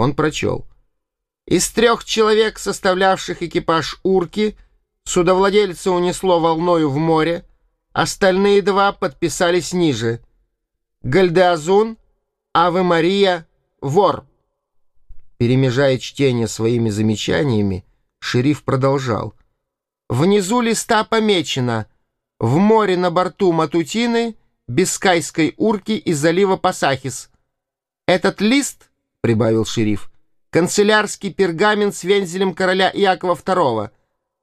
Он прочел. Из трех человек, составлявших экипаж «Урки», судовладельца унесло волною в море, остальные два подписались ниже. Гальдеазун, Аве Мария, вор. Перемежая чтение своими замечаниями, шериф продолжал. Внизу листа помечено «В море на борту Матутины, Бискайской урки из залива Пасахис». Этот лист — прибавил шериф, — «канцелярский пергамент с вензелем короля Иакова II.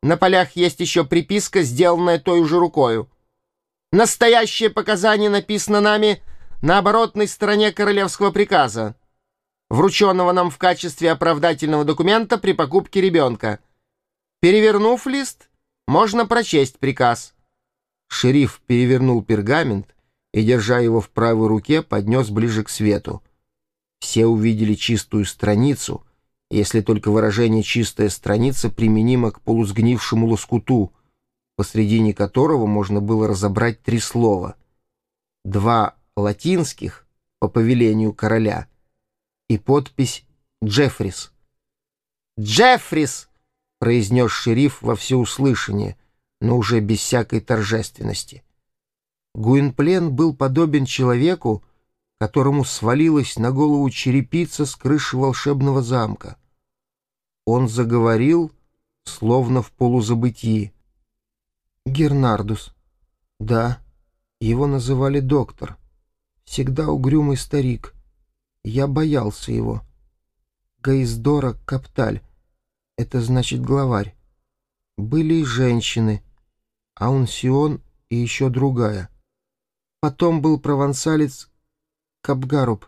На полях есть еще приписка, сделанная той же рукою. Настоящее показание написано нами на оборотной стороне королевского приказа, врученного нам в качестве оправдательного документа при покупке ребенка. Перевернув лист, можно прочесть приказ». Шериф перевернул пергамент и, держа его в правой руке, поднес ближе к свету. Все увидели чистую страницу, если только выражение «чистая страница» применимо к полусгнившему лоскуту, посредине которого можно было разобрать три слова. Два латинских по повелению короля и подпись «Джеффрис». «Джеффрис!» — произнес шериф во всеуслышание, но уже без всякой торжественности. Гуинплен был подобен человеку, которому свалилась на голову черепица с крыши волшебного замка. Он заговорил, словно в полузабытии. «Гернардус. Да, его называли доктор. Всегда угрюмый старик. Я боялся его. Гаиздора Капталь. Это значит главарь. Были и женщины. Аунсион и еще другая. Потом был провансалец Капгаруб.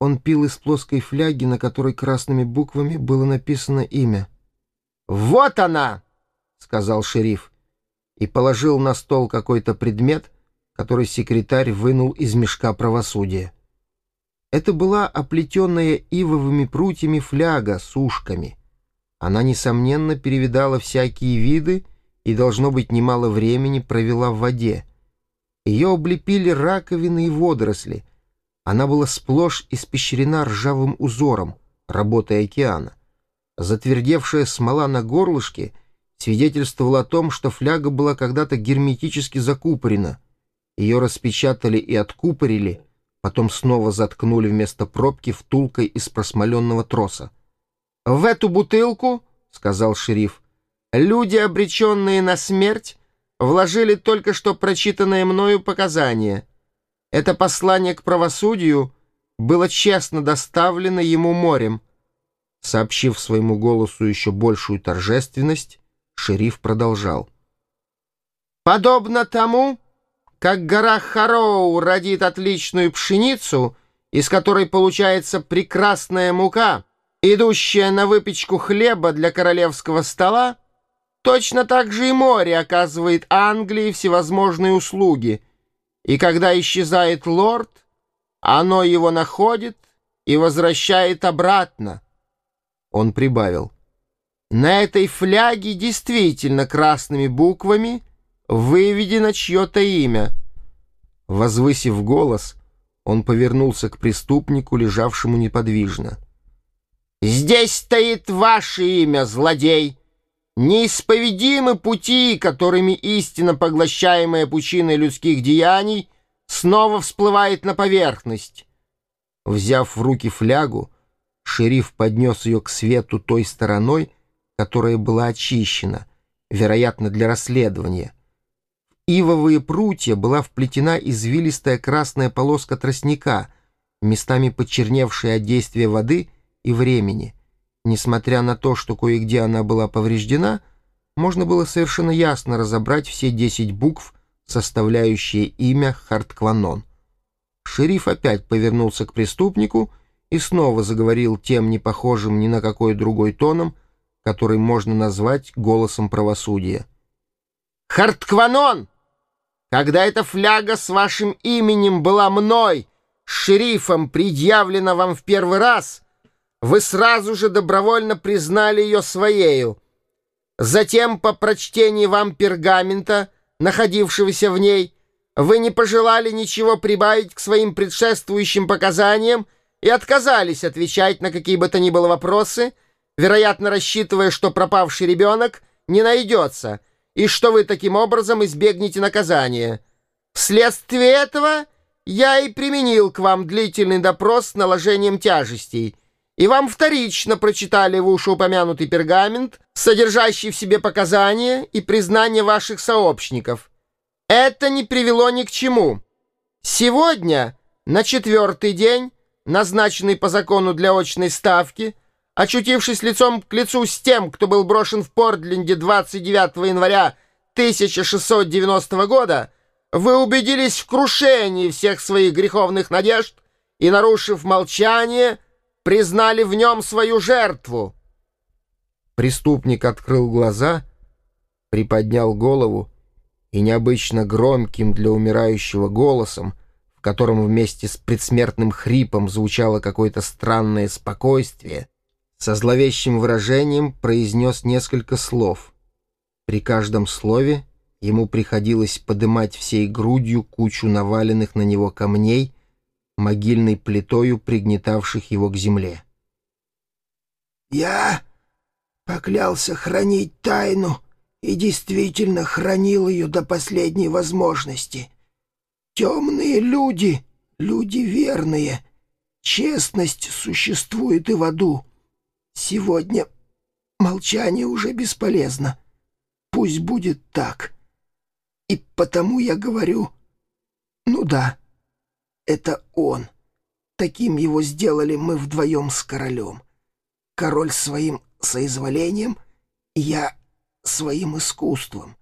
Он пил из плоской фляги, на которой красными буквами было написано имя. «Вот она!» — сказал шериф. И положил на стол какой-то предмет, который секретарь вынул из мешка правосудия. Это была оплетенная ивовыми прутьями фляга с ушками. Она, несомненно, перевидала всякие виды и, должно быть, немало времени провела в воде. Ее облепили раковины и водоросли — она была сплошь испещрена ржавым узором, работой океана. Затвердевшая смола на горлышке свидетельствовала о том, что фляга была когда-то герметически закупорена. Ее распечатали и откупорили, потом снова заткнули вместо пробки втулкой из просмоленного троса. «В эту бутылку, — сказал шериф, — люди, обреченные на смерть, вложили только что прочитанное мною показания — это послание к правосудию было честно доставлено ему морем. Сообщив своему голосу еще большую торжественность, шериф продолжал. «Подобно тому, как гора Хароу родит отличную пшеницу, из которой получается прекрасная мука, идущая на выпечку хлеба для королевского стола, точно так же и море оказывает Англии всевозможные услуги — и когда исчезает лорд, оно его находит и возвращает обратно. Он прибавил. На этой фляге действительно красными буквами выведено чье-то имя. Возвысив голос, он повернулся к преступнику, лежавшему неподвижно. «Здесь стоит ваше имя, злодей!» Неисповедимы пути, которыми истинно поглощаемая пучина людских деяний снова всплывает на поверхность. Взяв в руки флягу, шериф поднес ее к свету той стороной, которая была очищена, вероятно, для расследования. В ивовые прутья была вплетена извилистая красная полоска тростника, местами почерневшая от действия воды и времени — Несмотря на то, что кое-где она была повреждена, можно было совершенно ясно разобрать все десять букв, составляющие имя Харткванон. Шериф опять повернулся к преступнику и снова заговорил тем непохожим ни на какой другой тоном, который можно назвать голосом правосудия. «Харткванон! Когда эта фляга с вашим именем была мной, шерифом, предъявлена вам в первый раз...» вы сразу же добровольно признали ее своею. Затем, по прочтении вам пергамента, находившегося в ней, вы не пожелали ничего прибавить к своим предшествующим показаниям и отказались отвечать на какие бы то ни было вопросы, вероятно, рассчитывая, что пропавший ребенок не найдется, и что вы таким образом избегнете наказания. Вследствие этого я и применил к вам длительный допрос с наложением тяжестей, и вам вторично прочитали в уши упомянутый пергамент, содержащий в себе показания и признание ваших сообщников. Это не привело ни к чему. Сегодня, на четвертый день, назначенный по закону для очной ставки, очутившись лицом к лицу с тем, кто был брошен в Портленде 29 января 1690 года, вы убедились в крушении всех своих греховных надежд и, нарушив молчание, признали в нем свою жертву. Преступник открыл глаза, приподнял голову и необычно громким для умирающего голосом, в котором вместе с предсмертным хрипом звучало какое-то странное спокойствие, со зловещим выражением произнес несколько слов. При каждом слове ему приходилось подымать всей грудью кучу наваленных на него камней, могильной плитою пригнетавших его к земле. «Я поклялся хранить тайну и действительно хранил ее до последней возможности. Темные люди, люди верные, честность существует и в аду. Сегодня молчание уже бесполезно. Пусть будет так». И потому я говорю, ну да, это он. Таким его сделали мы вдвоем с королем. Король своим соизволением, я своим искусством.